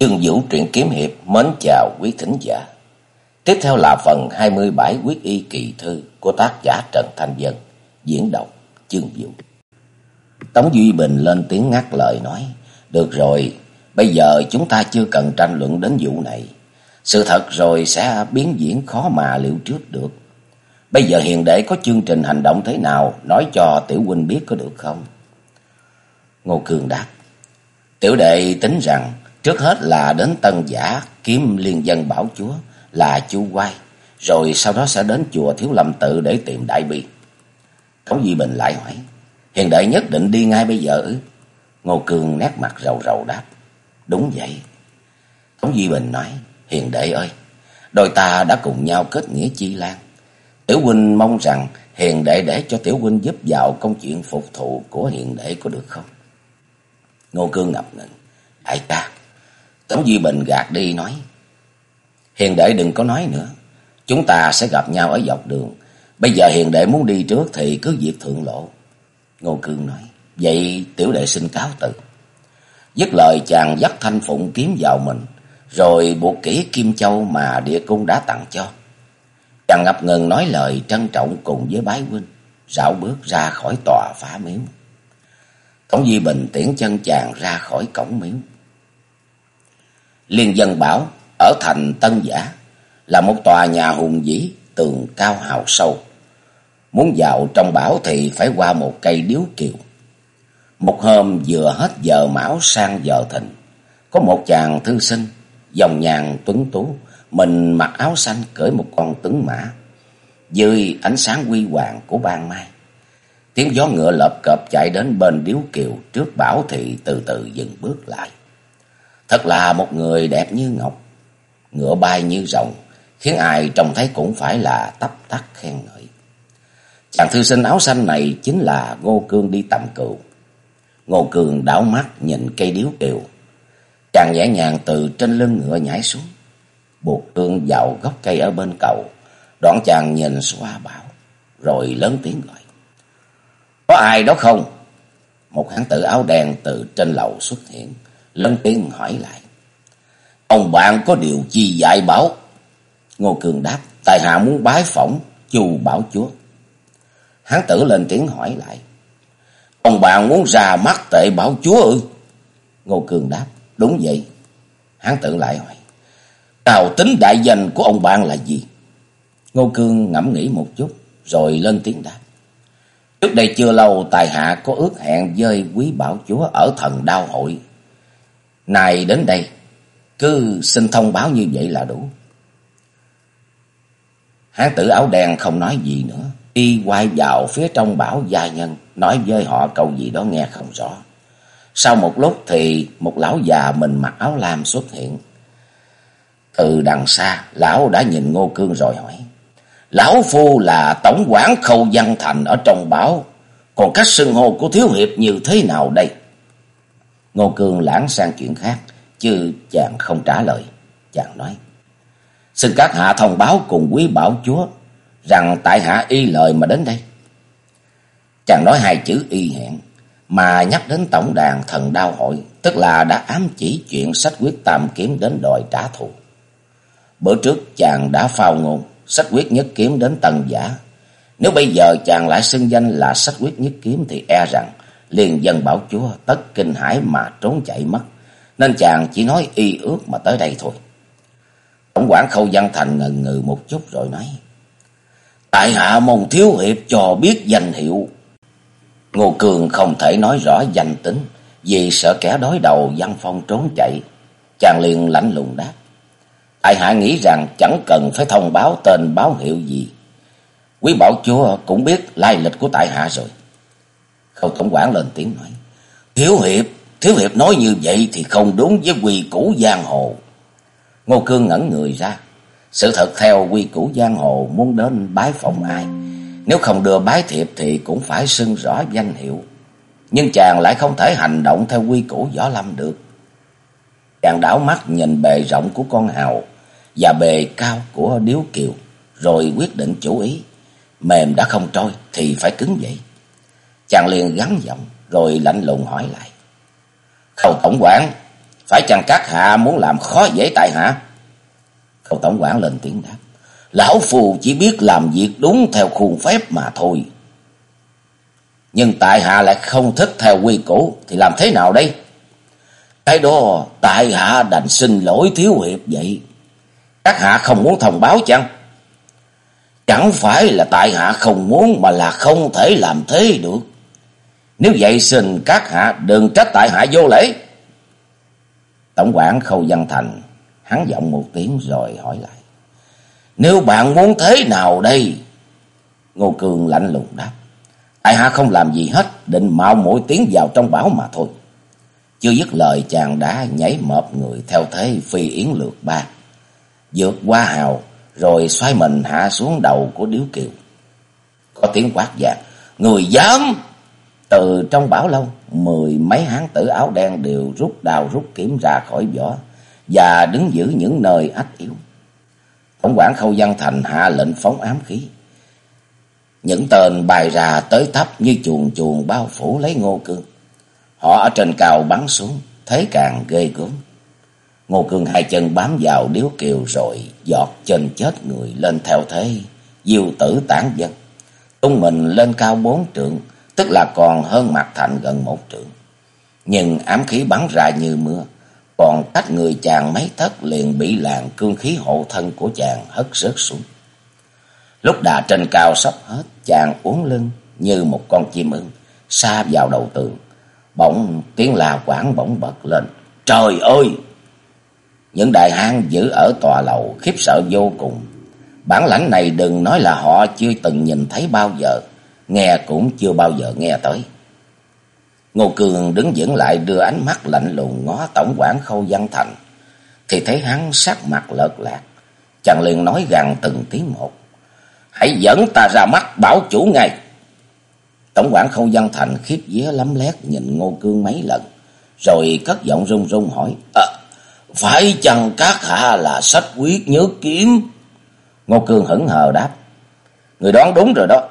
Dương Vũ truyện kiếm hiệp mến chào quý thính giả. Tiếp theo là phần 27 quyết y kỳ thư của tác giả Trần Thanh Dân, diễn đọc Dương Vũ. Tống Duy Bình lên tiếng ngắt lời nói, được rồi, bây giờ chúng ta chưa cần tranh luận đến vụ này. Sự thật rồi sẽ biến diễn khó mà liệu trước được. Bây giờ hiền đệ có chương trình hành động thế nào, nói cho tiểu huynh biết có được không? Ngô Cường đáp, tiểu đệ tính rằng Trước hết là đến Tân Giả kiếm liên dân bảo chúa là Chu quay rồi sau đó sẽ đến chùa Thiếu Lâm Tự để tìm Đại Bi. Cấu Duy Bình lại hỏi, hiền đệ nhất định đi ngay bây giờ ư? Ngô Cương nét mặt rầu rầu đáp, đúng vậy. Cấu Duy Bình nói, hiền đệ ơi, đôi ta đã cùng nhau kết nghĩa chi lan. Tiểu huynh mong rằng hiền đệ để cho tiểu huynh giúp vào công chuyện phục thụ của hiền đệ có được không? Ngô Cương ngập ngừng, đại ca, Tống Duy Bình gạt đi, nói. Hiền đệ đừng có nói nữa. Chúng ta sẽ gặp nhau ở dọc đường. Bây giờ hiền đệ muốn đi trước thì cứ việc thượng lộ. Ngô Cương nói. Vậy tiểu đệ xin cáo từ. Dứt lời, chàng dắt thanh phụng kiếm vào mình. Rồi buộc kỹ Kim Châu mà địa cung đã tặng cho. Chàng ngập ngừng nói lời trân trọng cùng với bái huynh. Rảo bước ra khỏi tòa phá miếu. Tống Duy Bình tiễn chân chàng ra khỏi cổng miếu. Liên dân bảo ở thành Tân Giả là một tòa nhà hùng vĩ, tường cao hào sâu. Muốn vào trong bảo thì phải qua một cây điếu kiều. Một hôm vừa hết giờ mão sang giờ thịnh, có một chàng thư sinh, dòng nhàn tuấn tú, mình mặc áo xanh cưỡi một con tuấn mã, dưới ánh sáng quy hoàng của ban mai. Tiếng gió ngựa lợp cập chạy đến bên điếu kiều trước bảo thì từ từ dừng bước lại. Thật là một người đẹp như ngọc, ngựa bay như rồng, khiến ai trông thấy cũng phải là tấp tắc khen ngợi. Chàng thư sinh áo xanh này chính là Ngô Cương đi tầm cựu. Ngô Cương đảo mắt nhìn cây điếu kiều. Chàng nhẹ nhàng từ trên lưng ngựa nhảy xuống, buộc cương vào gốc cây ở bên cầu. Đoạn chàng nhìn xoa bảo, rồi lớn tiếng gọi. Có ai đó không? Một hán tử áo đen từ trên lầu xuất hiện lớn tiếng hỏi lại. Ông bạn có điều chi dạy bảo? Ngô Cường đáp, tại hạ muốn bái phỏng chu bảo chúa. Hán tử lên tiếng hỏi lại. Ông bạn muốn ra mắt tệ bảo chúa ư? Ngô Cường đáp, đúng vậy. Hán tử lại hỏi. Nào tính đại danh của ông bạn là gì? Ngô Cương ngẫm nghĩ một chút, rồi lên tiếng đáp. Trước đây chưa lâu, tài hạ có ước hẹn với quý bảo chúa ở thần đao hội này đến đây, cứ xin thông báo như vậy là đủ. Hán tử áo đen không nói gì nữa, đi quay vào phía trong bảo gia nhân, nói với họ câu gì đó nghe không rõ. Sau một lúc thì một lão già mình mặc áo lam xuất hiện. Từ đằng xa, lão đã nhìn Ngô Cương rồi hỏi. Lão Phu là tổng quản khâu văn thành ở trong bảo, còn cách xưng hô của Thiếu Hiệp như thế nào đây? Ngô Cương lãng sang chuyện khác, chứ chàng không trả lời. Chàng nói, xin các hạ thông báo cùng quý bảo chúa rằng tại hạ y lời mà đến đây. Chàng nói hai chữ y hẹn, mà nhắc đến tổng đàn thần đao hội, tức là đã ám chỉ chuyện sách quyết tam kiếm đến đòi trả thù. Bữa trước chàng đã phao ngôn, sách quyết nhất kiếm đến tầng giả. Nếu bây giờ chàng lại xưng danh là sách quyết nhất kiếm thì e rằng liền dân bảo chúa tất kinh hải mà trốn chạy mất, nên chàng chỉ nói y ước mà tới đây thôi. Tổng quản Khâu Văn Thành ngần ngừ một chút rồi nói, Tại hạ mong thiếu hiệp cho biết danh hiệu. Ngô Cường không thể nói rõ danh tính, vì sợ kẻ đối đầu văn phong trốn chạy. Chàng liền lạnh lùng đáp. Tại hạ nghĩ rằng chẳng cần phải thông báo tên báo hiệu gì. Quý bảo chúa cũng biết lai lịch của tại hạ rồi. Khâu tổng quản lên tiếng nói. Thiếu hiệp, thiếu hiệp nói như vậy thì không đúng với quy củ giang hồ. Ngô Cương ngẩn người ra. Sự thật theo quy củ giang hồ muốn đến bái phỏng ai. Nếu không đưa bái thiệp thì cũng phải xưng rõ danh hiệu. Nhưng chàng lại không thể hành động theo quy củ võ lâm được. Chàng đảo mắt nhìn bề rộng của con hào và bề cao của điếu kiều. Rồi quyết định chủ ý. Mềm đã không trôi thì phải cứng vậy. Chàng liền gắn giọng rồi lạnh lùng hỏi lại. Khâu tổng quản, Phải chăng các hạ muốn làm khó dễ tại hạ? Khâu tổng quản lên tiếng đáp. Lão phù chỉ biết làm việc đúng theo khuôn phép mà thôi. Nhưng tại hạ lại không thích theo quy củ thì làm thế nào đây? Cái đó tại hạ đành xin lỗi thiếu hiệp vậy. Các hạ không muốn thông báo chăng? Chẳng phải là tại hạ không muốn mà là không thể làm thế được. Nếu vậy xin các hạ đừng trách tại hạ vô lễ. Tổng quản Khâu Văn Thành hắn giọng một tiếng rồi hỏi lại. Nếu bạn muốn thế nào đây? Ngô Cường lạnh lùng đáp. Tại hạ không làm gì hết, định mạo mỗi tiếng vào trong bão mà thôi. Chưa dứt lời chàng đã nhảy mập người theo thế phi yến lược ba. Vượt qua hào rồi xoay mình hạ xuống đầu của Điếu Kiều. Có tiếng quát vàng, người dám! Từ trong bảo lâu, mười mấy hán tử áo đen đều rút đào rút kiếm ra khỏi vỏ và đứng giữ những nơi ách yếu. Tổng quản Khâu Văn Thành hạ lệnh phóng ám khí. Những tên bài ra tới thấp như chuồng chuồng bao phủ lấy ngô cương. Họ ở trên cao bắn xuống, thế càng ghê gớm. Ngô cương hai chân bám vào điếu kiều rồi giọt chân chết người lên theo thế, diêu tử tản dân. Tung mình lên cao bốn trượng, tức là còn hơn mặt thành gần một trượng. Nhưng ám khí bắn ra như mưa, còn cách người chàng mấy thất liền bị làn cương khí hộ thân của chàng hất rớt xuống. Lúc đà trên cao sắp hết, chàng uốn lưng như một con chim ưng, xa vào đầu tường. Bỗng tiếng la quảng bỗng bật lên. Trời ơi! Những đại hang giữ ở tòa lầu khiếp sợ vô cùng. Bản lãnh này đừng nói là họ chưa từng nhìn thấy bao giờ, nghe cũng chưa bao giờ nghe tới. Ngô Cường đứng dẫn lại đưa ánh mắt lạnh lùng ngó tổng quản Khâu Văn Thành, thì thấy hắn sắc mặt lợt lạc, chàng liền nói gằn từng tiếng một. Hãy dẫn ta ra mắt bảo chủ ngay. Tổng quản Khâu Văn Thành khiếp vía lắm lét nhìn Ngô Cương mấy lần, rồi cất giọng run run hỏi, à, phải chăng các hạ là sách quyết nhớ kiếm? Ngô Cương hững hờ đáp, người đoán đúng rồi đó.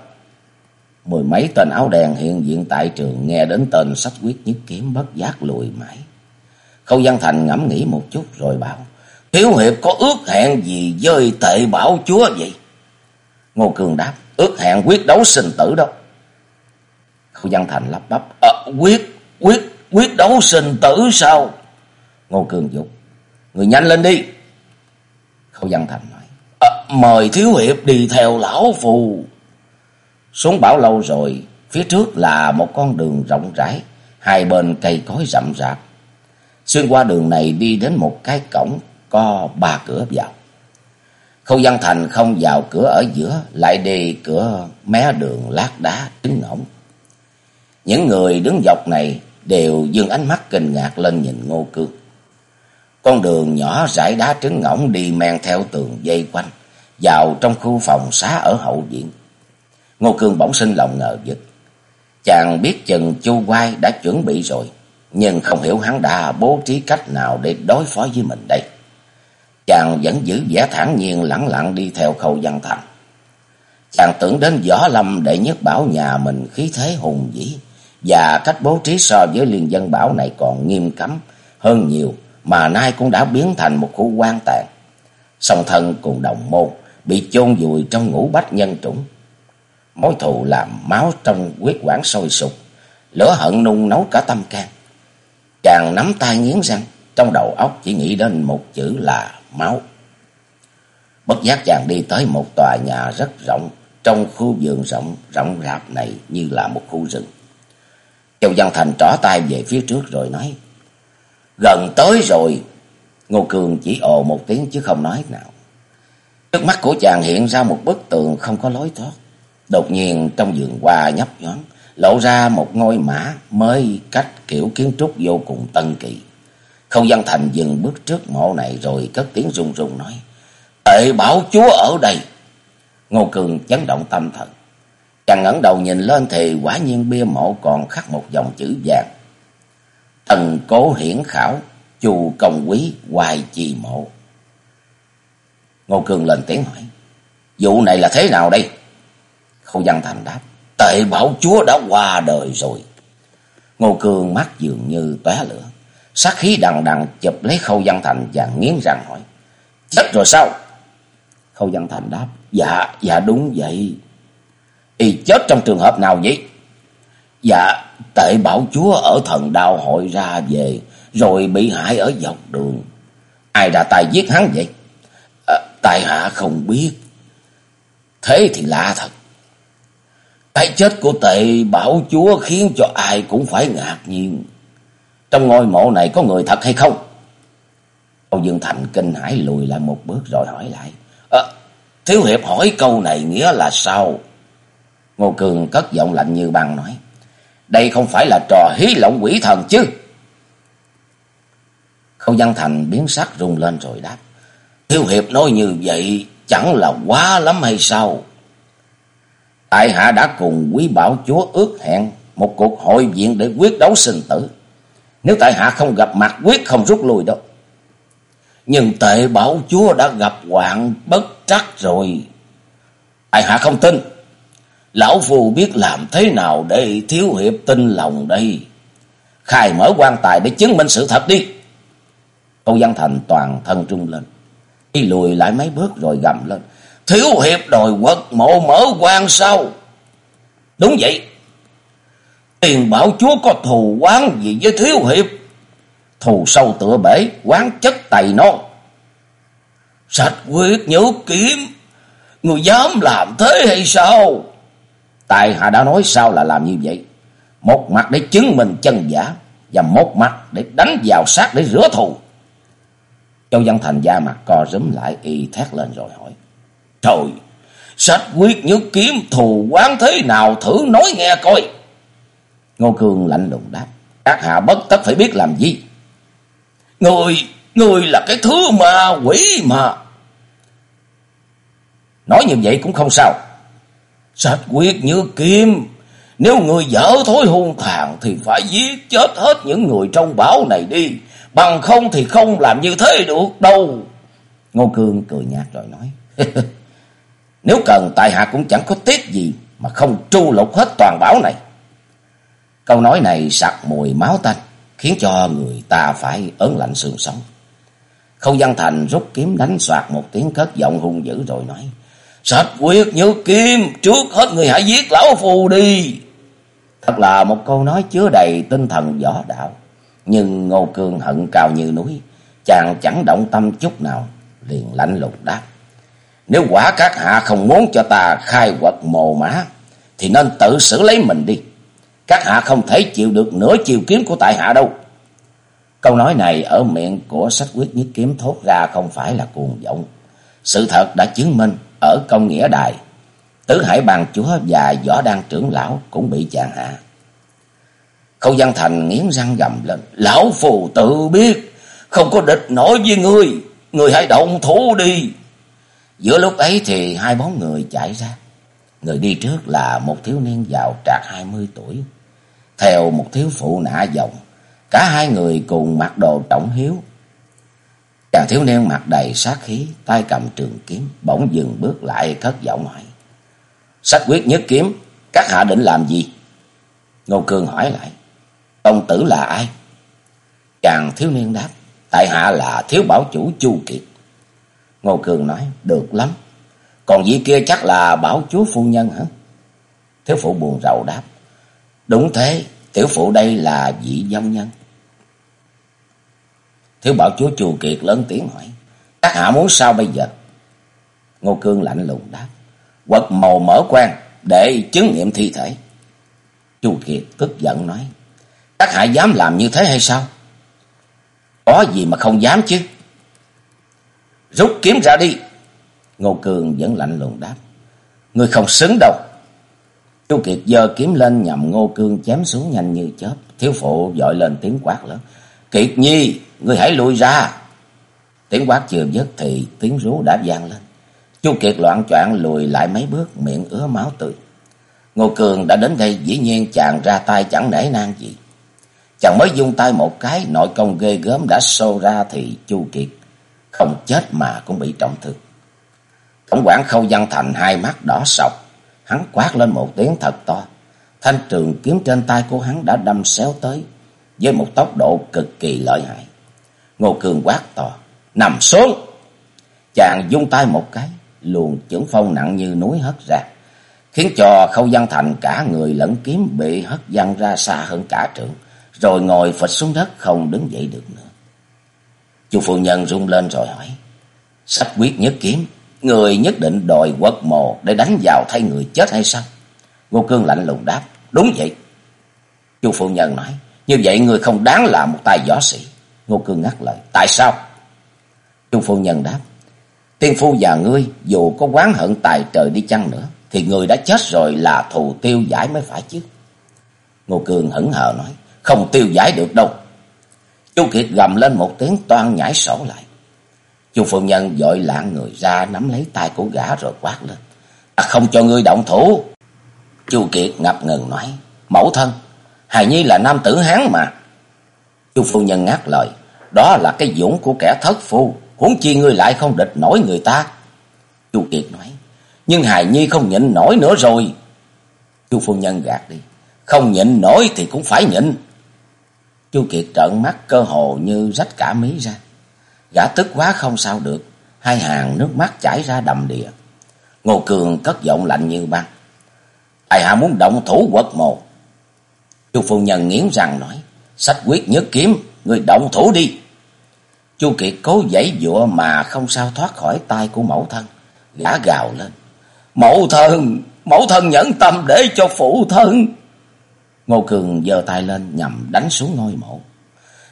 Mười mấy tên áo đen hiện diện tại trường nghe đến tên sách quyết nhất kiếm bất giác lùi mãi. Khâu Văn Thành ngẫm nghĩ một chút rồi bảo, Thiếu Hiệp có ước hẹn gì với tệ bảo chúa vậy? Ngô Cường đáp, ước hẹn quyết đấu sinh tử đâu. Khâu Văn Thành lắp bắp, à, quyết, quyết, quyết đấu sinh tử sao? Ngô Cường dục, người nhanh lên đi. Khâu Văn Thành nói, à, mời Thiếu Hiệp đi theo lão phù. Xuống bảo lâu rồi, phía trước là một con đường rộng rãi, hai bên cây cối rậm rạp. Xuyên qua đường này đi đến một cái cổng có ba cửa vào. Khâu Văn Thành không vào cửa ở giữa, lại đi cửa mé đường lát đá trứng ngỗng. Những người đứng dọc này đều dừng ánh mắt kinh ngạc lên nhìn Ngô Cương. Con đường nhỏ rải đá trứng ngỗng đi men theo tường dây quanh, vào trong khu phòng xá ở hậu viện. Ngô Cương bỗng sinh lòng ngờ vực. Chàng biết chừng Chu Quai đã chuẩn bị rồi, nhưng không hiểu hắn đã bố trí cách nào để đối phó với mình đây. Chàng vẫn giữ vẻ thản nhiên lặng lặng đi theo khâu văn thành. Chàng tưởng đến võ lâm để nhất bảo nhà mình khí thế hùng vĩ, và cách bố trí so với liên dân bảo này còn nghiêm cấm hơn nhiều, mà nay cũng đã biến thành một khu quan tàn. Song thân cùng đồng môn bị chôn vùi trong ngũ bách nhân trũng mối thù làm máu trong huyết quản sôi sục, lửa hận nung nấu cả tâm can. Chàng nắm tay nghiến răng, trong đầu óc chỉ nghĩ đến một chữ là máu. Bất giác chàng đi tới một tòa nhà rất rộng, trong khu vườn rộng rộng rạp này như là một khu rừng. Châu Văn Thành trỏ tay về phía trước rồi nói, Gần tới rồi. Ngô Cường chỉ ồ một tiếng chứ không nói nào. Trước mắt của chàng hiện ra một bức tường không có lối thoát. Đột nhiên trong vườn hoa nhấp nhón lộ ra một ngôi mã mới cách kiểu kiến trúc vô cùng tân kỳ. Khâu Văn Thành dừng bước trước mộ này rồi cất tiếng run run nói. Tệ bảo chúa ở đây. Ngô Cường chấn động tâm thần. Chàng ngẩng đầu nhìn lên thì quả nhiên bia mộ còn khắc một dòng chữ vàng. Thần cố hiển khảo, chù công quý, hoài trì mộ. Ngô Cường lên tiếng hỏi. Vụ này là thế nào đây? Khâu Văn Thành đáp. Tệ bảo chúa đã qua đời rồi. Ngô cương mắt dường như tóe lửa. Sát khí đằng đằng chụp lấy Khâu Văn Thành và nghiến răng hỏi. Chết rồi sao? Khâu Văn Thành đáp. Dạ, dạ đúng vậy. Y chết trong trường hợp nào vậy? Dạ, tệ bảo chúa ở thần đào hội ra về, rồi bị hại ở dọc đường. Ai đã tài giết hắn vậy? À, tại hạ không biết. Thế thì lạ thật. Cái chết của tệ bảo chúa khiến cho ai cũng phải ngạc nhiên. Trong ngôi mộ này có người thật hay không? Âu Dương Thành kinh hãi lùi lại một bước rồi hỏi lại. À, Thiếu Hiệp hỏi câu này nghĩa là sao? Ngô Cường cất giọng lạnh như băng nói. Đây không phải là trò hí lộng quỷ thần chứ. Khâu Văn Thành biến sắc rung lên rồi đáp. Thiếu Hiệp nói như vậy chẳng là quá lắm hay sao? Tại hạ đã cùng quý bảo chúa ước hẹn một cuộc hội diện để quyết đấu sinh tử. Nếu tại hạ không gặp mặt, quyết không rút lui đâu. Nhưng tệ bảo chúa đã gặp hoạn bất trắc rồi. Tại hạ không tin. Lão phù biết làm thế nào để thiếu hiệp tin lòng đây. Khai mở quan tài để chứng minh sự thật đi. Âu Văn Thành toàn thân trung lên. Đi lùi lại mấy bước rồi gầm lên. Thiếu hiệp đòi quật mộ mở quan sau. Đúng vậy. Tiền bảo chúa có thù quán gì với thiếu hiệp? Thù sâu tựa bể, quán chất tày non. Sạch quyết nhớ kiếm, người dám làm thế hay sao? Tài hạ đã nói sao là làm như vậy. Một mặt để chứng minh chân giả, và một mặt để đánh vào sát để rửa thù. Châu Văn Thành da mặt co rúm lại y thét lên rồi hỏi. Trời, sách quyết nhất kiếm thù quán thế nào thử nói nghe coi. Ngô Cương lạnh lùng đáp. Các hạ bất tất phải biết làm gì. Người, người là cái thứ mà quỷ mà. Nói như vậy cũng không sao. Sách quyết như kim. Nếu người dở thối hung thàng thì phải giết chết hết những người trong báo này đi. Bằng không thì không làm như thế được đâu. Ngô Cương cười nhạt rồi nói. Nếu cần tại hạ cũng chẳng có tiếc gì mà không tru lục hết toàn bảo này. Câu nói này sặc mùi máu tanh, khiến cho người ta phải ớn lạnh xương sống. Khâu Văn Thành rút kiếm đánh soạt một tiếng cất giọng hung dữ rồi nói. Sạch quyết như kim, trước hết người hãy giết lão phù đi. Thật là một câu nói chứa đầy tinh thần võ đạo. Nhưng Ngô Cương hận cao như núi, chàng chẳng động tâm chút nào, liền lạnh lùng đáp. Nếu quả các hạ không muốn cho ta khai quật mồ mã, thì nên tự xử lấy mình đi. Các hạ không thể chịu được nửa chiều kiếm của tại hạ đâu. Câu nói này ở miệng của sách quyết nhất kiếm thốt ra không phải là cuồng vọng. Sự thật đã chứng minh ở công nghĩa đài, tứ hải bàn chúa và võ đan trưởng lão cũng bị chàng hạ. Khâu Văn Thành nghiến răng gầm lên. Lão phù tự biết, không có địch nổi với ngươi, ngươi hãy động thủ đi. Giữa lúc ấy thì hai bóng người chạy ra. Người đi trước là một thiếu niên giàu trạc hai mươi tuổi. Theo một thiếu phụ nạ dòng. Cả hai người cùng mặc đồ trọng hiếu. Chàng thiếu niên mặt đầy sát khí, tay cầm trường kiếm, bỗng dừng bước lại thất vọng hỏi. Sách quyết nhất kiếm, các hạ định làm gì? Ngô Cương hỏi lại. Công tử là ai? Chàng thiếu niên đáp. Tại hạ là thiếu bảo chủ Chu Kiệt. Ngô Cường nói, được lắm. Còn vị kia chắc là bảo chúa phu nhân hả? Thiếu phụ buồn rầu đáp. Đúng thế, tiểu phụ đây là vị dông nhân. Thiếu bảo chúa chùa Kiệt lớn tiếng hỏi. Các hạ muốn sao bây giờ? Ngô Cương lạnh lùng đáp. Quật màu mở quan để chứng nghiệm thi thể. Chu Kiệt tức giận nói. Các hạ dám làm như thế hay sao? Có gì mà không dám chứ? Rút kiếm ra đi. Ngô Cường vẫn lạnh lùng đáp. Ngươi không xứng đâu. Chu Kiệt giơ kiếm lên nhằm Ngô Cương chém xuống nhanh như chớp. Thiếu phụ dội lên tiếng quát lớn. Kiệt nhi, ngươi hãy lui ra. Tiếng quát chưa dứt thì tiếng rú đã vang lên. Chu Kiệt loạn choạng lùi lại mấy bước miệng ứa máu tươi. Ngô Cường đã đến đây dĩ nhiên chàng ra tay chẳng nể nang gì. Chàng mới dung tay một cái nội công ghê gớm đã xô ra thì Chu Kiệt không chết mà cũng bị trọng thương. Tổng quản Khâu Văn Thành hai mắt đỏ sọc, hắn quát lên một tiếng thật to. Thanh trường kiếm trên tay của hắn đã đâm xéo tới, với một tốc độ cực kỳ lợi hại. Ngô cường quát to, nằm xuống. Chàng dung tay một cái, luồng chưởng phong nặng như núi hất ra, khiến cho Khâu Văn Thành cả người lẫn kiếm bị hất văng ra xa hơn cả trượng, rồi ngồi phịch xuống đất không đứng dậy được nữa. Chu phu nhân rung lên rồi hỏi, sách quyết nhất kiếm, người nhất định đòi quật mồ để đánh vào thay người chết hay sao? Ngô Cương lạnh lùng đáp, đúng vậy. Chu phu nhân nói, như vậy người không đáng là một tài võ sĩ. Ngô Cương ngắt lời, tại sao? Chu phu nhân đáp, tiên phu và ngươi dù có quán hận tài trời đi chăng nữa, thì người đã chết rồi là thù tiêu giải mới phải chứ. Ngô Cương hững hờ nói, không tiêu giải được đâu. Chu Kiệt gầm lên một tiếng toan nhảy sổ lại. Chu phu nhân dội lạng người ra nắm lấy tay của gã rồi quát lên. Ta không cho ngươi động thủ. Chu Kiệt ngập ngừng nói. Mẫu thân, hài nhi là nam tử hán mà. Chu phu nhân ngắt lời. Đó là cái dũng của kẻ thất phu. Huống chi ngươi lại không địch nổi người ta. Chu Kiệt nói. Nhưng hài nhi không nhịn nổi nữa rồi. Chu phu nhân gạt đi. Không nhịn nổi thì cũng phải nhịn. Chu Kiệt trợn mắt cơ hồ như rách cả mí ra. Gã tức quá không sao được. Hai hàng nước mắt chảy ra đầm đìa. Ngô Cường cất giọng lạnh như băng. Ai hạ muốn động thủ quật mồ. Chu phu nhân nghiến răng nói. Sách quyết nhất kiếm. Người động thủ đi. Chu Kiệt cố giãy dụa mà không sao thoát khỏi tay của mẫu thân. Gã gào lên. Mẫu thân, mẫu thân nhẫn tâm để cho phụ thân. Ngô Cường giơ tay lên nhằm đánh xuống ngôi mộ.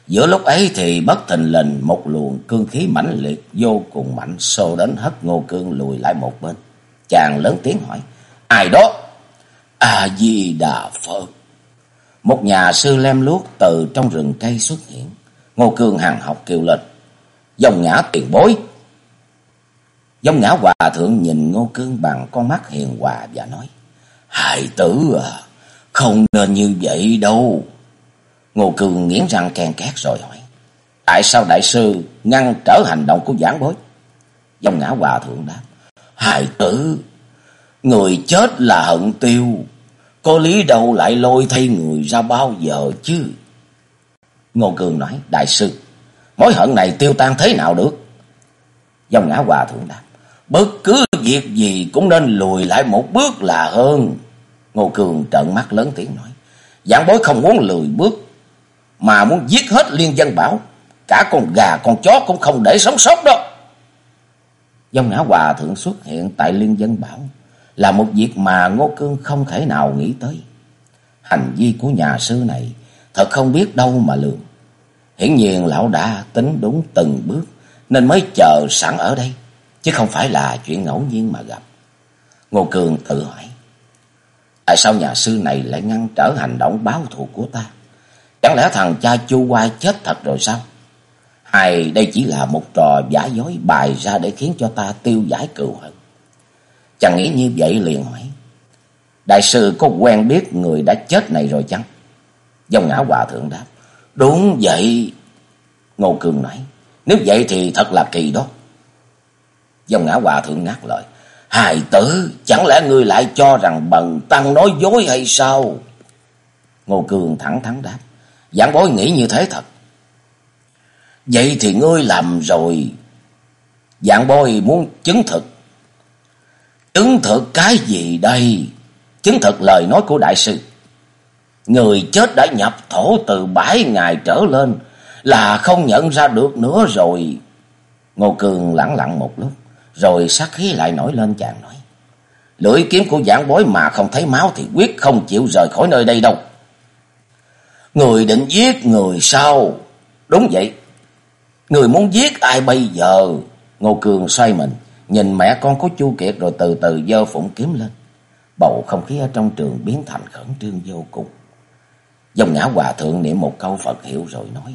Giữa lúc ấy thì bất thình lình một luồng cương khí mãnh liệt vô cùng mạnh xô đến hất Ngô Cương lùi lại một bên. Chàng lớn tiếng hỏi, ai đó? A-di-đà Phật. Một nhà sư lem luốc từ trong rừng cây xuất hiện. Ngô Cương hàng học kêu lên, dòng ngã tiền bối. Dòng ngã hòa thượng nhìn Ngô Cương bằng con mắt hiền hòa và nói, Hài tử à, không nên như vậy đâu. Ngô Cường nghiến răng kèn két rồi hỏi. Tại sao đại sư ngăn trở hành động của giảng bối? Dòng ngã hòa thượng đáp. Hài tử, người chết là hận tiêu. Có lý đâu lại lôi thay người ra bao giờ chứ? Ngô Cường nói. Đại sư, mối hận này tiêu tan thế nào được? Dòng ngã hòa thượng đáp. Bất cứ việc gì cũng nên lùi lại một bước là hơn. Ngô Cường trợn mắt lớn tiếng nói. Giảng bối không muốn lùi bước mà muốn giết hết liên dân bảo. Cả con gà con chó cũng không để sống sót đâu. Dông ngã hòa thượng xuất hiện tại liên dân bảo là một việc mà Ngô Cương không thể nào nghĩ tới. Hành vi của nhà sư này thật không biết đâu mà lường. Hiển nhiên lão đã tính đúng từng bước nên mới chờ sẵn ở đây, chứ không phải là chuyện ngẫu nhiên mà gặp. Ngô Cương tự hỏi, tại sao nhà sư này lại ngăn trở hành động báo thù của ta? Chẳng lẽ thằng cha chu Hoa chết thật rồi sao? Hay đây chỉ là một trò giả dối bài ra để khiến cho ta tiêu giải cựu hận? Chàng nghĩ như vậy liền hỏi. Đại sư có quen biết người đã chết này rồi chăng? Dòng ngã hòa thượng đáp. Đúng vậy. Ngô Cường nói. Nếu vậy thì thật là kỳ đó. Dòng ngã hòa thượng ngắt lời. Hài tử, chẳng lẽ ngươi lại cho rằng bần tăng nói dối hay sao? Ngô Cường thẳng thắn đáp. Giảng bối nghĩ như thế thật. Vậy thì ngươi làm rồi. Giảng bối muốn chứng thực. Chứng thực cái gì đây? Chứng thực lời nói của đại sư. Người chết đã nhập thổ từ bảy ngày trở lên là không nhận ra được nữa rồi. Ngô Cường lặng lặng một lúc, rồi sát khí lại nổi lên chàng nói. Lưỡi kiếm của giảng bối mà không thấy máu thì quyết không chịu rời khỏi nơi đây đâu. Người định giết người sao? Đúng vậy. Người muốn giết ai bây giờ? Ngô Cường xoay mình, nhìn mẹ con của Chu Kiệt rồi từ từ dơ phụng kiếm lên. Bầu không khí ở trong trường biến thành khẩn trương vô cùng. Dòng ngã hòa thượng niệm một câu Phật hiệu rồi nói.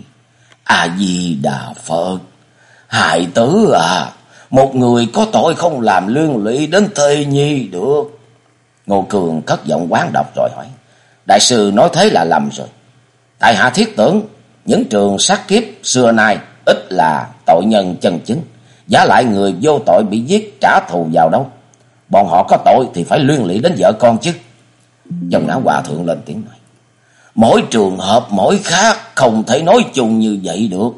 A-di-đà Phật, hại tử à, một người có tội không làm lương lụy đến thê nhi được. Ngô Cường cất giọng quán độc rồi hỏi. Đại sư nói thế là lầm rồi. Tại hạ thiết tưởng, những trường sát kiếp xưa nay ít là tội nhân chân chính. Giá lại người vô tội bị giết trả thù vào đâu. Bọn họ có tội thì phải liên lụy đến vợ con chứ. Dòng não hòa thượng lên tiếng nói. Mỗi trường hợp mỗi khác không thể nói chung như vậy được.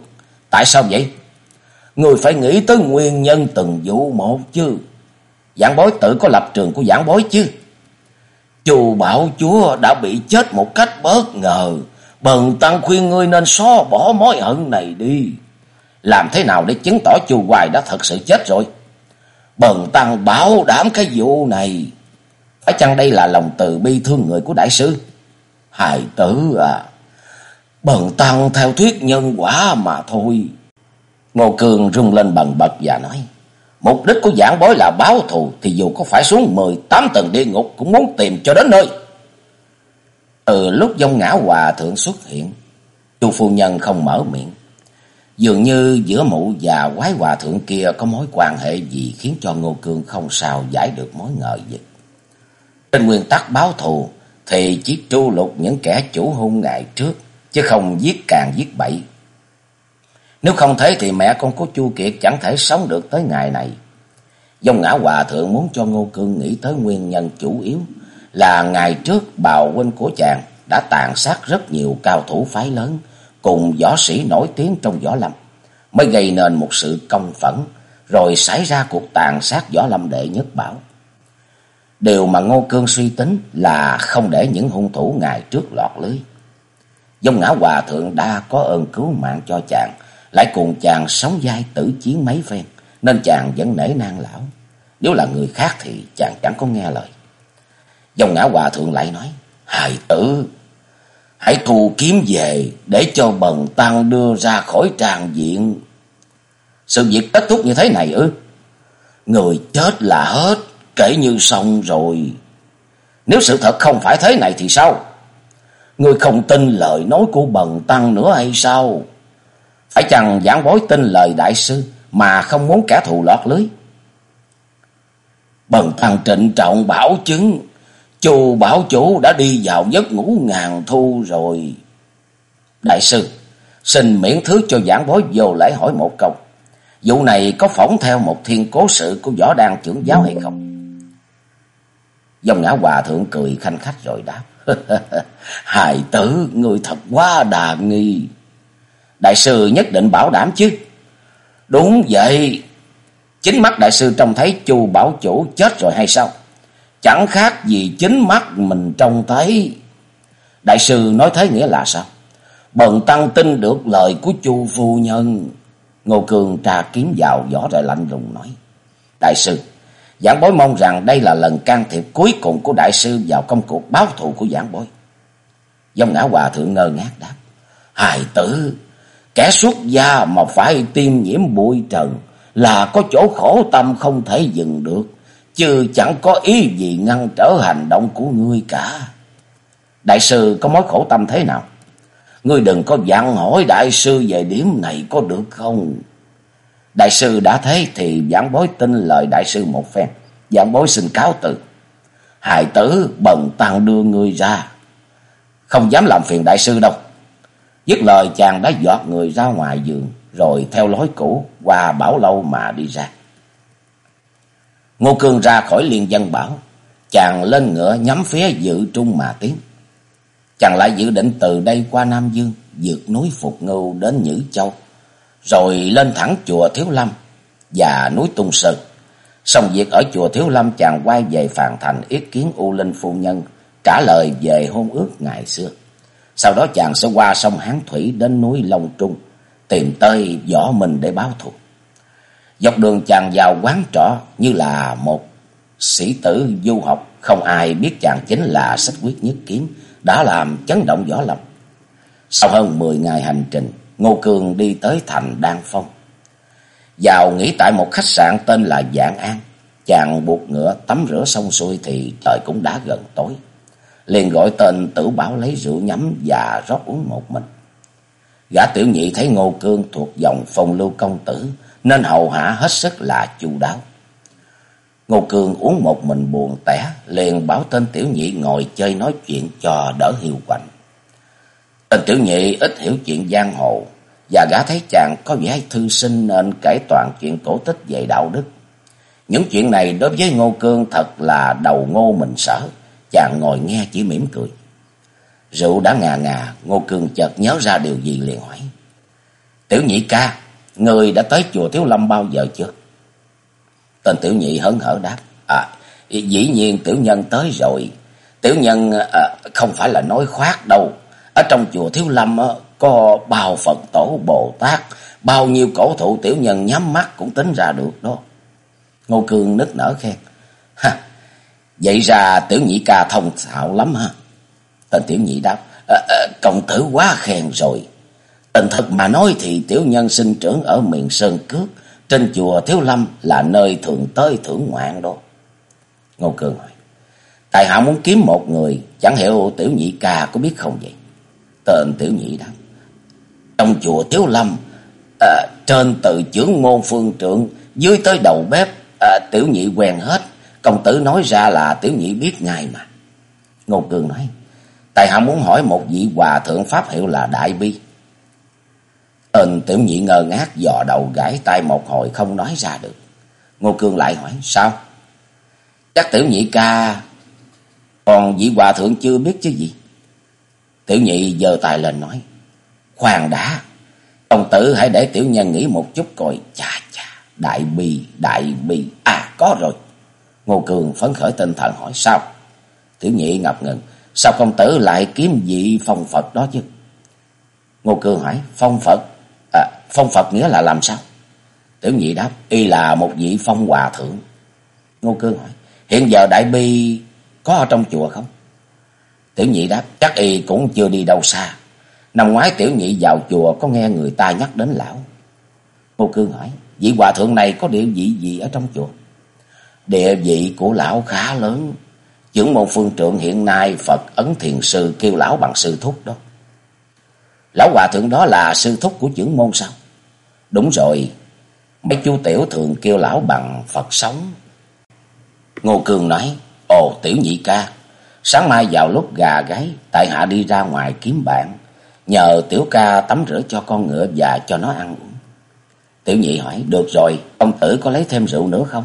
Tại sao vậy? Người phải nghĩ tới nguyên nhân từng vụ một chứ. Giảng bối tự có lập trường của giảng bối chứ. Chù bảo chúa đã bị chết một cách bất ngờ. Bần tăng khuyên ngươi nên xóa bỏ mối hận này đi. Làm thế nào để chứng tỏ chù hoài đã thật sự chết rồi? Bần tăng bảo đảm cái vụ này. Phải chăng đây là lòng từ bi thương người của đại sư? Hài tử à, bần tăng theo thuyết nhân quả mà thôi. Ngô Cường rung lên bần bật và nói, mục đích của giảng bối là báo thù, thì dù có phải xuống 18 tầng địa ngục cũng muốn tìm cho đến nơi. Từ lúc dông ngã hòa thượng xuất hiện, chu phu nhân không mở miệng. Dường như giữa mụ và quái hòa thượng kia có mối quan hệ gì khiến cho Ngô Cương không sao giải được mối ngờ vực. Trên nguyên tắc báo thù thì chỉ tru lục những kẻ chủ hung ngày trước, chứ không giết càng giết bậy. Nếu không thế thì mẹ con của Chu Kiệt chẳng thể sống được tới ngày này. Dông ngã hòa thượng muốn cho Ngô Cương nghĩ tới nguyên nhân chủ yếu là ngày trước bào huynh của chàng đã tàn sát rất nhiều cao thủ phái lớn cùng võ sĩ nổi tiếng trong võ lâm, mới gây nên một sự công phẫn, rồi xảy ra cuộc tàn sát võ lâm đệ nhất bảo. Điều mà Ngô Cương suy tính là không để những hung thủ ngày trước lọt lưới. Dông ngã hòa thượng đã có ơn cứu mạng cho chàng, lại cùng chàng sống dai tử chiến mấy phen, nên chàng vẫn nể nang lão. Nếu là người khác thì chàng chẳng có nghe lời. dòng ngã hòa thượng lại nói, hài tử, hãy thu kiếm về để cho bần tăng đưa ra khỏi tràng diện. Sự việc kết thúc như thế này ư? Người chết là hết, kể như xong rồi. Nếu sự thật không phải thế này thì sao? Người không tin lời nói của bần tăng nữa hay sao? Phải chăng giảng bối tin lời đại sư mà không muốn kẻ thù lọt lưới? Bần tăng trịnh trọng bảo chứng Chu bảo chủ đã đi vào giấc ngủ ngàn thu rồi. Đại sư, xin miễn thứ cho giảng bối vô lễ hỏi một câu. Vụ này có phỏng theo một thiên cố sự của võ đan trưởng giáo hay không? Dòng ngã hòa thượng cười khanh khách rồi đáp. Hài tử, người thật quá đà nghi. Đại sư nhất định bảo đảm chứ. Đúng vậy. Chính mắt đại sư trông thấy chu bảo chủ chết rồi hay sao? Chẳng khác gì chính mắt mình trông thấy. Đại sư nói thế nghĩa là sao? Bần tăng tin được lời của chu phu nhân. Ngô Cường trà kiếm vào gió rồi lạnh lùng nói. Đại sư, giảng bối mong rằng đây là lần can thiệp cuối cùng của đại sư vào công cuộc báo thù của giảng bối. Dông ngã hòa thượng ngơ ngác đáp. Hài tử, kẻ xuất gia mà phải tiêm nhiễm bụi trần là có chỗ khổ tâm không thể dừng được, chứ chẳng có ý gì ngăn trở hành động của ngươi cả. Đại sư, có mối khổ tâm thế nào? Ngươi đừng có dặn hỏi đại sư về điểm này có được không? Đại sư đã thấy thì giảng bối tin lời đại sư một phen. Giảng bối xin cáo từ. Hài tử bần tăng đưa ngươi ra. Không dám làm phiền đại sư đâu. Dứt lời chàng đã giọt người ra ngoài giường. Rồi theo lối cũ qua bảo lâu mà đi ra. Ngô Cương ra khỏi liên dân bảo, chàng lên ngựa nhắm phía dự trung mà tiến. Chàng lại dự định từ đây qua Nam Dương, vượt núi Phục Ngưu đến Nhữ Châu, rồi lên thẳng chùa Thiếu Lâm và núi Tung Sơn. Xong việc ở chùa Thiếu Lâm chàng quay về Phàn Thành ý kiến U Linh Phu Nhân, trả lời về hôn ước ngày xưa. Sau đó chàng sẽ qua sông Hán Thủy đến núi Long Trung, tìm tới võ mình để báo thù. Dọc đường chàng vào quán trọ như là một sĩ tử du học, không ai biết chàng chính là sách quyết nhất kiếm, đã làm chấn động võ lâm. Sau hơn 10 ngày hành trình, Ngô Cường đi tới thành Đan Phong. Vào nghỉ tại một khách sạn tên là Dạng An, chàng buộc ngựa tắm rửa xong xuôi thì trời cũng đã gần tối. Liền gọi tên tử bảo lấy rượu nhắm và rót uống một mình. Gã tiểu nhị thấy Ngô Cương thuộc dòng phong lưu công tử, nên hầu hạ hết sức là chu đáo. Ngô Cương uống một mình buồn tẻ, liền bảo tên tiểu nhị ngồi chơi nói chuyện cho đỡ hiu quạnh. Tên tiểu nhị ít hiểu chuyện giang hồ, và gã thấy chàng có vẻ thư sinh nên kể toàn chuyện cổ tích về đạo đức. Những chuyện này đối với Ngô Cương thật là đầu ngô mình sở, chàng ngồi nghe chỉ mỉm cười. Rượu đã ngà ngà, Ngô Cương chợt nhớ ra điều gì liền hỏi. Tiểu nhị ca, người đã tới chùa Thiếu Lâm bao giờ chưa? Tên tiểu nhị hớn hở đáp. À, dĩ nhiên tiểu nhân tới rồi. Tiểu nhân à, không phải là nói khoác đâu. Ở trong chùa Thiếu Lâm á, có bao Phật tổ Bồ Tát, bao nhiêu cổ thụ tiểu nhân nhắm mắt cũng tính ra được đó. Ngô Cương nức nở khen. Ha, vậy ra tiểu nhị ca thông thạo lắm ha. Tên tiểu nhị đáp. À, à, công tử quá khen rồi. Tình thật mà nói thì tiểu nhân sinh trưởng ở miền Sơn Cước. Trên chùa Thiếu Lâm là nơi thường tới thưởng ngoạn đó. Ngô cường hỏi. Tài hạ muốn kiếm một người, chẳng hiểu tiểu nhị ca có biết không vậy? Tên tiểu nhị đáp. Trong chùa Thiếu Lâm, à, trên từ trưởng môn phương trưởng dưới tới đầu bếp, à, tiểu nhị quen hết. Công tử nói ra là tiểu nhị biết ngay mà. Ngô cường nói. Tài hạ muốn hỏi một vị hòa thượng pháp hiệu là Đại Bi. Tên tiểu nhị ngơ ngác dò đầu gãi tay một hồi không nói ra được. Ngô cường lại hỏi sao? Chắc tiểu nhị ca còn vị hòa thượng chưa biết chứ gì. Tiểu nhị giơ tay lên nói. Khoan đã. Công tử hãy để tiểu nhân nghĩ một chút coi. Chà chà. Đại bi, đại bi. À có rồi. Ngô Cường phấn khởi tinh thần hỏi sao? Tiểu nhị ngập ngừng. Sao công tử lại kiếm vị phong Phật đó chứ? Ngô Cường hỏi. Phong Phật? À, phong Phật nghĩa là làm sao? Tiểu nhị đáp. Y là một vị phong hòa thượng. Ngô Cương hỏi. Hiện giờ Đại Bi có ở trong chùa không? Tiểu nhị đáp, chắc y cũng chưa đi đâu xa. Năm ngoái tiểu nhị vào chùa có nghe người ta nhắc đến lão. Ngô Cương hỏi, vị hòa thượng này có địa vị gì ở trong chùa? Địa vị của lão khá lớn. Trưởng môn phương trượng hiện nay Phật Ấn Thiền Sư kêu lão bằng sư thúc đó. Lão hòa thượng đó là sư thúc của trưởng môn sao? Đúng rồi, mấy chú tiểu thường kêu lão bằng Phật sống. Ngô Cương nói, ồ tiểu nhị ca, sáng mai vào lúc gà gáy, tại hạ đi ra ngoài kiếm bạn, nhờ tiểu ca tắm rửa cho con ngựa và cho nó ăn uống. Tiểu nhị hỏi, được rồi, ông tử có lấy thêm rượu nữa không?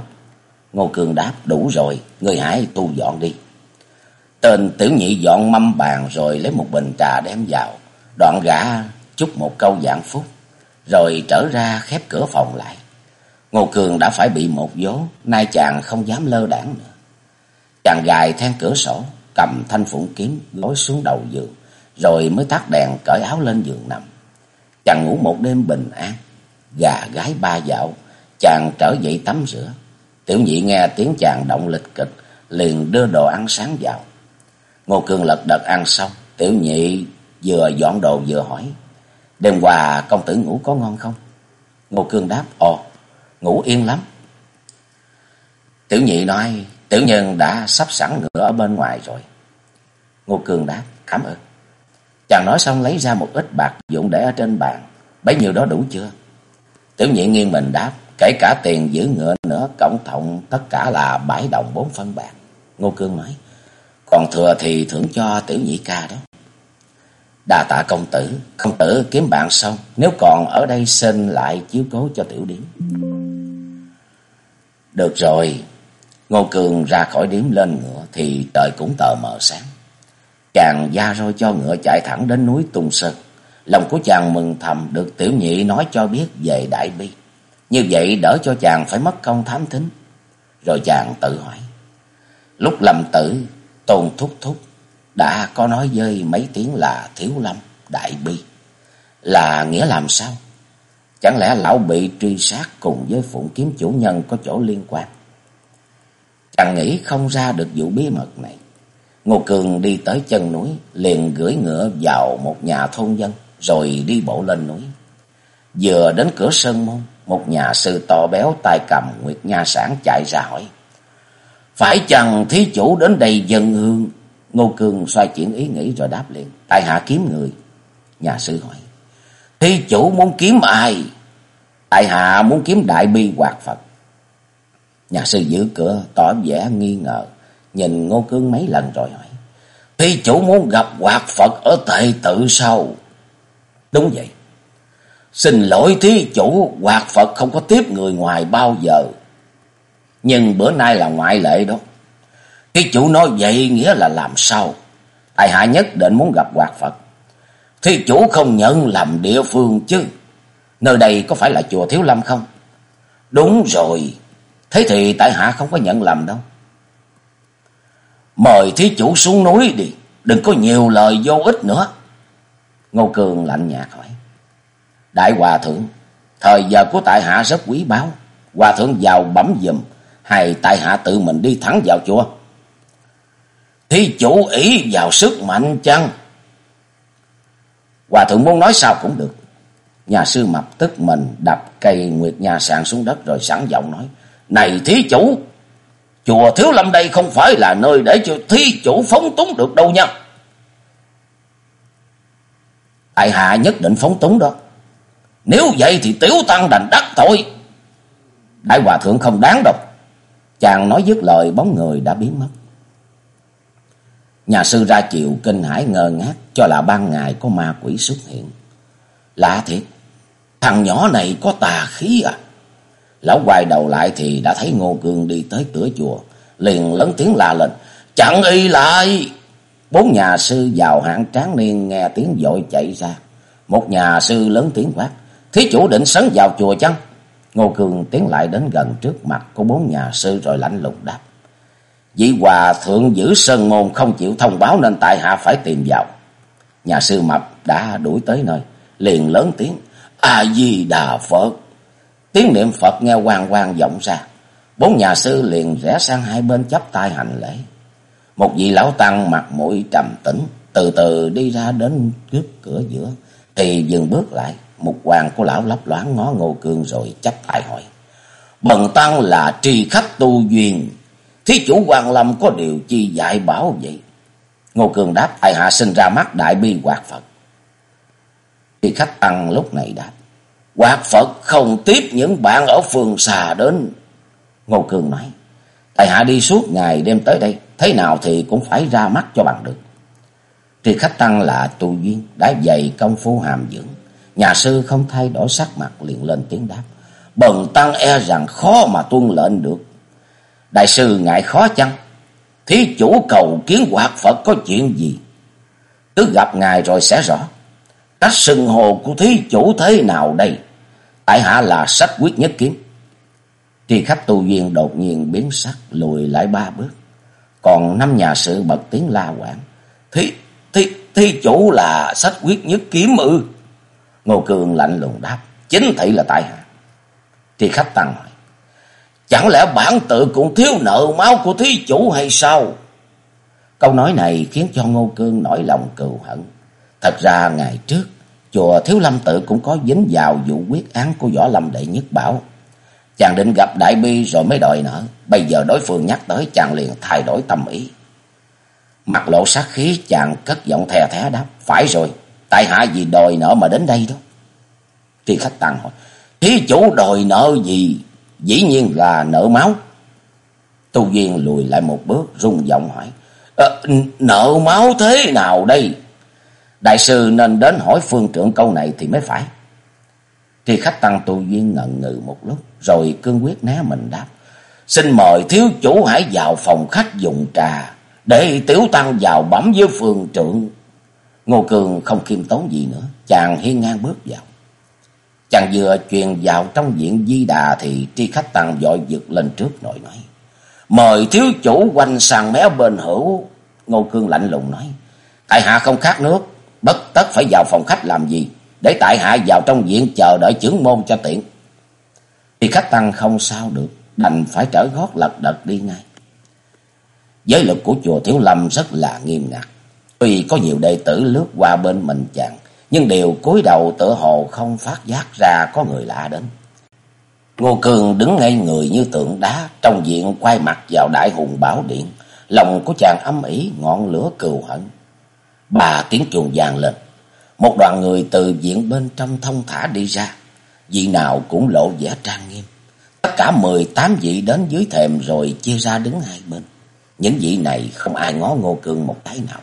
Ngô Cương đáp, đủ rồi, người hãy tu dọn đi. Tên tiểu nhị dọn mâm bàn rồi lấy một bình trà đem vào, đoạn gã chúc một câu dạng phúc, rồi trở ra khép cửa phòng lại. Ngô Cường đã phải bị một vố, nay chàng không dám lơ đảng nữa. Chàng gài then cửa sổ, cầm thanh phụng kiếm gối xuống đầu giường, rồi mới tắt đèn cởi áo lên giường nằm. Chàng ngủ một đêm bình an, gà gái ba dạo, chàng trở dậy tắm rửa. Tiểu nhị nghe tiếng chàng động lịch kịch, liền đưa đồ ăn sáng vào. Ngô Cường lật đật ăn xong, tiểu nhị vừa dọn đồ vừa hỏi. Đêm qua công tử ngủ có ngon không? Ngô Cương đáp, ồ, ngủ yên lắm. Tiểu nhị nói, tiểu nhân đã sắp sẵn ngựa ở bên ngoài rồi. Ngô Cường đáp, cảm ơn. Chàng nói xong lấy ra một ít bạc dụng để ở trên bàn. Bấy nhiêu đó đủ chưa? Tiểu nhị nghiêng mình đáp, kể cả tiền giữ ngựa nữa, cộng tổng tất cả là bảy đồng bốn phân bạc. Ngô Cương nói, còn thừa thì thưởng cho tiểu nhị ca đó. Đà tạ công tử, công tử kiếm bạn xong, nếu còn ở đây xin lại chiếu cố cho tiểu điếm. Được rồi, Ngô Cường ra khỏi điếm lên ngựa thì trời cũng tờ mờ sáng. Chàng ra rồi cho ngựa chạy thẳng đến núi Tùng Sơn. Lòng của chàng mừng thầm được tiểu nhị nói cho biết về Đại Bi. Như vậy đỡ cho chàng phải mất công thám thính. Rồi chàng tự hỏi. Lúc lâm tử, tôn thúc thúc đã có nói với mấy tiếng là thiếu lâm, đại bi. Là nghĩa làm sao? Chẳng lẽ lão bị truy sát cùng với phụng kiếm chủ nhân có chỗ liên quan? Chàng nghĩ không ra được vụ bí mật này. Ngô Cường đi tới chân núi, liền gửi ngựa vào một nhà thôn dân, rồi đi bộ lên núi. Vừa đến cửa sơn môn, một nhà sư to béo tay cầm Nguyệt Nha Sản chạy ra hỏi. Phải chăng thí chủ đến đây dân hương? Ngô cương xoay chuyển ý nghĩ rồi đáp liền. Tại hạ kiếm người. Nhà sư hỏi. Thí chủ muốn kiếm ai? Tại hạ muốn kiếm đại bi hoạt Phật. Nhà sư giữ cửa, tỏ vẻ nghi ngờ. Nhìn Ngô Cương mấy lần rồi hỏi. Thí chủ muốn gặp hoạt Phật ở tệ tự sao? Đúng vậy. Xin lỗi thí chủ, hoạt Phật không có tiếp người ngoài bao giờ. Nhưng bữa nay là ngoại lệ đó. Thí chủ nói vậy nghĩa là làm sao? tại hạ nhất định muốn gặp Hoạt Phật. Thí chủ không nhận làm địa phương chứ. Nơi đây có phải là chùa Thiếu Lâm không? Đúng rồi. Thế thì tại hạ không có nhận lầm đâu. Mời thí chủ xuống núi đi. Đừng có nhiều lời vô ích nữa. Ngô Cường lạnh nhạt hỏi. Đại Hòa Thượng, thời giờ của tại hạ rất quý báu. Hòa Thượng vào bấm dùm, hay tại hạ tự mình đi thẳng vào chùa? Thí chủ ý vào sức mạnh chăng? Hòa Thượng muốn nói sao cũng được. Nhà sư mập tức mình đập cây nguyệt nhà sàn xuống đất rồi sẵn giọng nói. Này thí chủ, chùa Thiếu Lâm đây không phải là nơi để cho thí chủ phóng túng được đâu nha. Tại hạ nhất định phóng túng đó. Nếu vậy thì tiểu tăng đành đắc thôi. Đại hòa thượng không đáng đâu. Chàng nói dứt lời bóng người đã biến mất. Nhà sư ra chịu kinh hãi ngơ ngác cho là ban ngày có ma quỷ xuất hiện. Lạ thiệt, thằng nhỏ này có tà khí à? Lão quay đầu lại thì đã thấy Ngô Cương đi tới cửa chùa, liền lớn tiếng la lên, chặn y lại! Bốn nhà sư vào hạng tráng niên nghe tiếng dội chạy ra. Một nhà sư lớn tiếng quát, thí chủ định sấn vào chùa chăng? Ngô cường tiến lại đến gần trước mặt của bốn nhà sư rồi lạnh lùng đáp. Vị hòa thượng giữ sơn môn không chịu thông báo nên tại hạ phải tìm vào. Nhà sư mập đã đuổi tới nơi, liền lớn tiếng, A-di-đà Phật. Tiếng niệm Phật nghe hoàng hoàng vọng ra. Bốn nhà sư liền rẽ sang hai bên chắp tay hành lễ. Một vị lão tăng mặt mũi trầm tĩnh, từ từ đi ra đến trước cửa giữa, thì dừng bước lại. Một hoàng của lão lấp loáng ngó Ngô Cương rồi chấp tay hỏi. Bần tăng là trì khách tu duyên, thí chủ Hoàng Lâm có điều chi dạy bảo vậy? Ngô Cương đáp, tại hạ sinh ra mắt đại bi hoạt Phật. thì khách tăng lúc này đáp, hoạt Phật không tiếp những bạn ở phương xa đến. Ngô Cương nói, tại hạ đi suốt ngày đêm tới đây, thế nào thì cũng phải ra mắt cho bằng được. thì khách tăng là tu duyên, đã dày công phu hàm dưỡng. Nhà sư không thay đổi sắc mặt liền lên tiếng đáp. Bần tăng e rằng khó mà tuân lệnh được. Đại sư ngại khó chăng? Thí chủ cầu kiến hoạt Phật có chuyện gì? Cứ gặp ngài rồi sẽ rõ. Cách sừng hồ của thí chủ thế nào đây? Tại hạ là sách quyết nhất kiếm. Tri khách tu duyên đột nhiên biến sắc lùi lại ba bước. Còn năm nhà sự bật tiếng la quảng. Thí, thí, thí chủ là sách quyết nhất kiếm ư? Ngô Cường lạnh lùng đáp. Chính thị là tại hạ. Thì khách tăng hỏi. Chẳng lẽ bản tự cũng thiếu nợ máu của thí chủ hay sao? Câu nói này khiến cho Ngô Cương nổi lòng cừu hận. Thật ra ngày trước, chùa Thiếu Lâm Tự cũng có dính vào vụ quyết án của Võ Lâm Đệ Nhất Bảo. Chàng định gặp Đại Bi rồi mới đòi nợ. Bây giờ đối phương nhắc tới chàng liền thay đổi tâm ý. Mặt lộ sát khí chàng cất giọng thè thé đáp. Phải rồi, tại hạ vì đòi nợ mà đến đây đó. thì khách tăng hỏi, thí chủ đòi nợ gì? Dĩ nhiên là nợ máu. Tu duyên lùi lại một bước, rung giọng hỏi, ờ, nợ máu thế nào đây? Đại sư nên đến hỏi phương trưởng câu này thì mới phải. thì khách tăng tu duyên ngần ngừ một lúc, rồi cương quyết né mình đáp. Xin mời thiếu chủ hãy vào phòng khách dùng trà, để tiểu tăng vào bấm với phương trưởng. Ngô Cường không kiêm tốn gì nữa, chàng hiên ngang bước vào. Chàng vừa truyền vào trong viện di đà thì tri khách tăng dội vượt lên trước nội nói. Mời thiếu chủ quanh sàn mé bên hữu. Ngô Cương lạnh lùng nói. Tại hạ không khát nước, bất tất phải vào phòng khách làm gì. Để tại hạ vào trong viện chờ đợi trưởng môn cho tiện. Tri khách tăng không sao được, đành phải trở gót lật đật đi ngay. Giới lực của chùa Thiếu Lâm rất là nghiêm ngặt. Tuy có nhiều đệ tử lướt qua bên mình chàng, nhưng đều cúi đầu tựa hồ không phát giác ra có người lạ đến. Ngô Cường đứng ngay người như tượng đá, trong diện quay mặt vào đại hùng bảo điện, lòng của chàng âm ỉ ngọn lửa cừu hận. bà tiếng chuồng vàng lên, một đoàn người từ viện bên trong thông thả đi ra, vị nào cũng lộ vẻ trang nghiêm. Tất cả mười tám vị đến dưới thềm rồi chia ra đứng hai bên. Những vị này không ai ngó Ngô Cường một cái nào.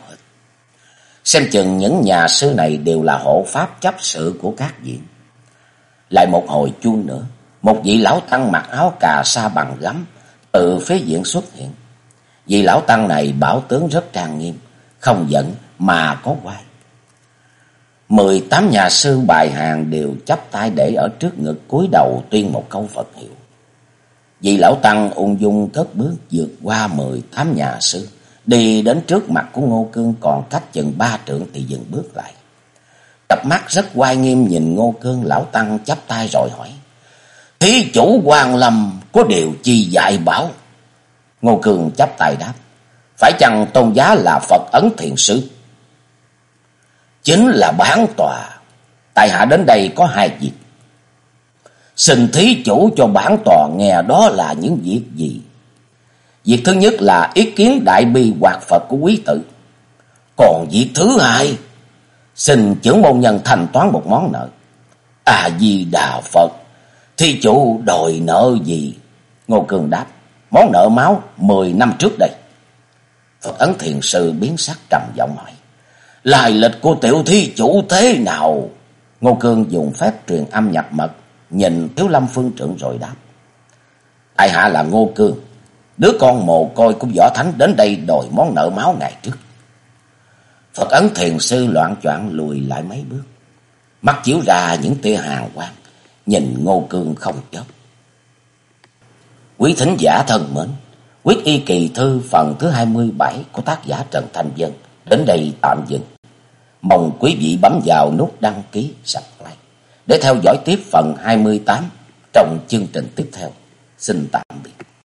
Xem chừng những nhà sư này đều là hộ pháp chấp sự của các viện. Lại một hồi chuông nữa, một vị lão tăng mặc áo cà sa bằng gấm từ phía diện xuất hiện. Vị lão tăng này bảo tướng rất trang nghiêm, không giận mà có quay. Mười tám nhà sư bài hàng đều chắp tay để ở trước ngực cúi đầu tuyên một câu Phật hiệu. Vị lão tăng ung dung cất bước vượt qua mười tám nhà sư, đi đến trước mặt của Ngô Cương còn cách chừng ba trượng thì dừng bước lại. Cặp mắt rất quay nghiêm nhìn Ngô Cương lão tăng chắp tay rồi hỏi. Thí chủ quan lâm có điều chi dạy bảo? Ngô Cương chắp tay đáp. Phải chăng tôn giá là Phật ấn thiện sư? Chính là bán tòa. Tại hạ đến đây có hai việc. Xin thí chủ cho bản tòa nghe đó là những việc gì? Việc thứ nhất là ý kiến đại bi hoạt Phật của quý tử. Còn việc thứ hai, xin trưởng môn nhân thanh toán một món nợ. À di đà Phật, thi chủ đòi nợ gì? Ngô Cường đáp, món nợ máu mười năm trước đây. Phật ấn thiền sư biến sắc trầm giọng hỏi. Lai lịch của tiểu thi chủ thế nào? Ngô Cương dùng phép truyền âm nhập mật, nhìn Thiếu Lâm Phương trưởng rồi đáp. Tại hạ là Ngô Cương, đứa con mồ côi của võ thánh đến đây đòi món nợ máu ngày trước. Phật ấn thiền sư loạn choạng lùi lại mấy bước, mắt chiếu ra những tia hào quang, nhìn Ngô Cương không chớp. Quý thính giả thân mến, quyết y kỳ thư phần thứ 27 của tác giả Trần Thanh Dân đến đây tạm dừng. Mong quý vị bấm vào nút đăng ký, subscribe để theo dõi tiếp phần 28 trong chương trình tiếp theo. Xin tạm biệt.